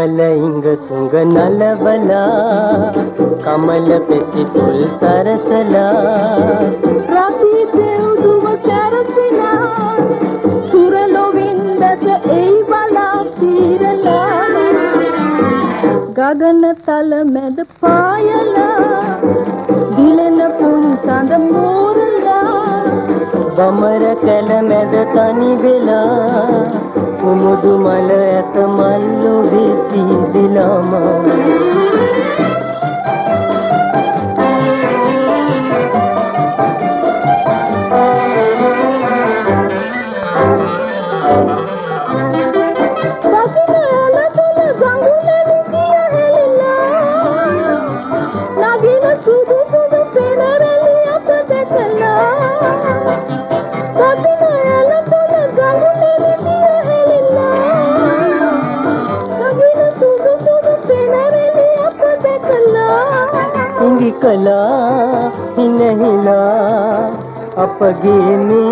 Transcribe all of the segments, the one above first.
ಕಮಲ ಇಂಗ ಸುಂಗ ನಲವಲ ಕಮಲ ಪೆಸಿ ಫುಲ್ ಸರಸಲ ರಾತಿ ದೇವುದುವ ಸರಸಿನ ಸುರಲೋವಿಂದಸ ಏವಲ ತೀರಲ ಗಗನ ತಲ ಮೆದ ಪಾಯಲ ದಿಲನ ಪುಂಸಾದ ಮೋರಲ ಬಮರ ಕಲ ಮೆದ ತನಿ ಬೆಲ কুমুদু মাল এত মাল্য বেটি দিলাম Thank you. ಕಲಾ ಹಿನಹಿಲ ಅಪಗೇನೆ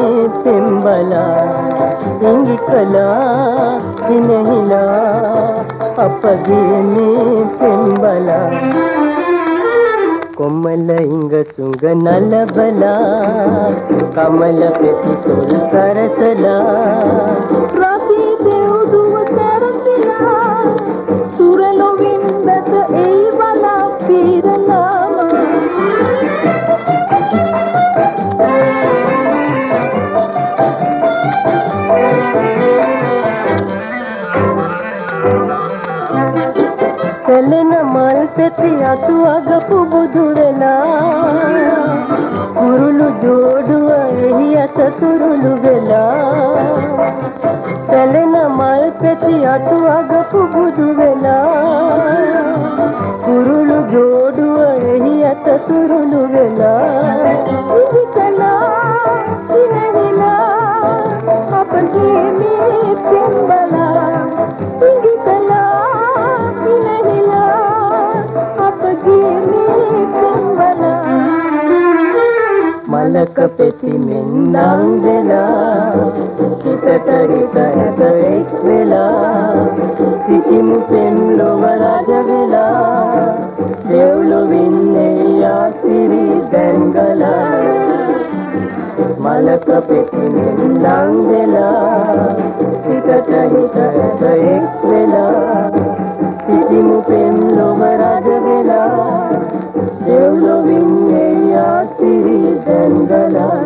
ಬೆಂಬಲ ಇಂಗಿ ಕಲಾ ಹಿನಹಿಲ ಅಪಗೇನೆ ಬೆಂಬಲ ಕೊಮ್ಮಲ ಇಂಗ ಸುಂಗ ನಲಬಲ ಕಮಲ ಪ್ರತಿ ತೋರು ಸರಸಲಾ ಅಲೆನ ಮಾಲ್ಪೆತ್ತಿ ಅತುವಾಗ ಪುಬುದುರೆನ ಕುರುಳು ಜೋಡುವ ಎಹಿಯ ಚತುರುಳು ಬೆಲ ಸಲೆನ ಮಾಲ್ಪೆತ್ತಿ ಅತುವಾಗ ಪುಬುದುರೆನ ಕುರುಳು ಜೋಡುವ ಎಹಿಯ ಚತುರುಳು මලක පෙති මෙන්නම් වෙලා හිතට හිත ඇත එක් වෙලා සිටිමු පෙම් ලොව රජ වෙලා. දෙව්ලොවින් එයාසිරි දැන්ගලා මලක පෙති මෙන්නම් වෙලා හිතට හිත ඇත එක් Mangala